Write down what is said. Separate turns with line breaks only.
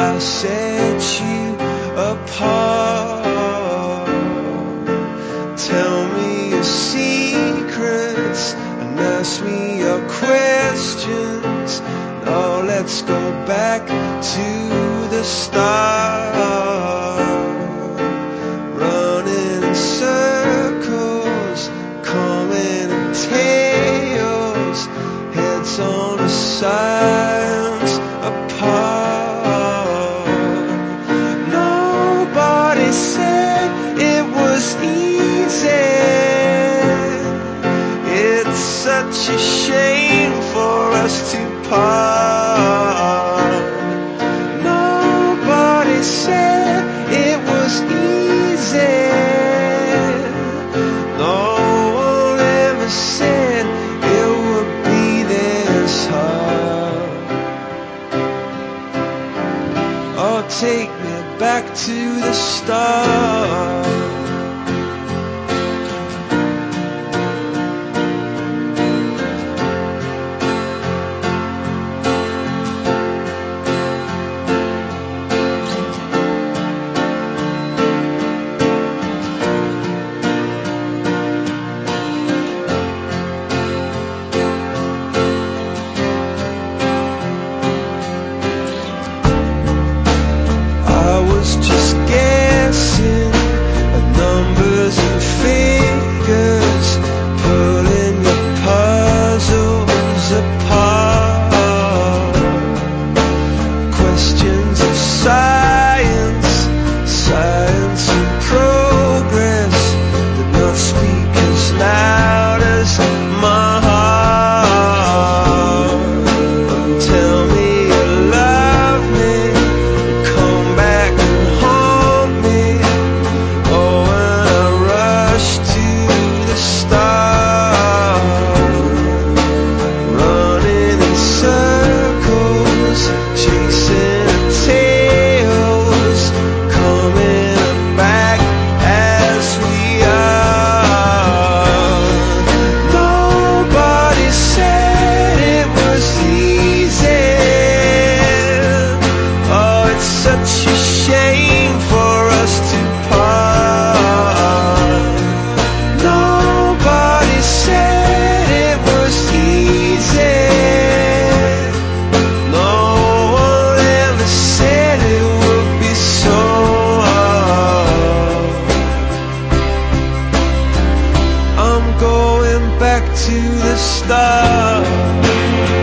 I set you apart. Tell me your secrets and ask me your questions. Now let's go back to the start. It was easy. It's such a shame for us to part. Nobody said it was easy. No one ever said it would be this hard. Oh, take me back to the start. love.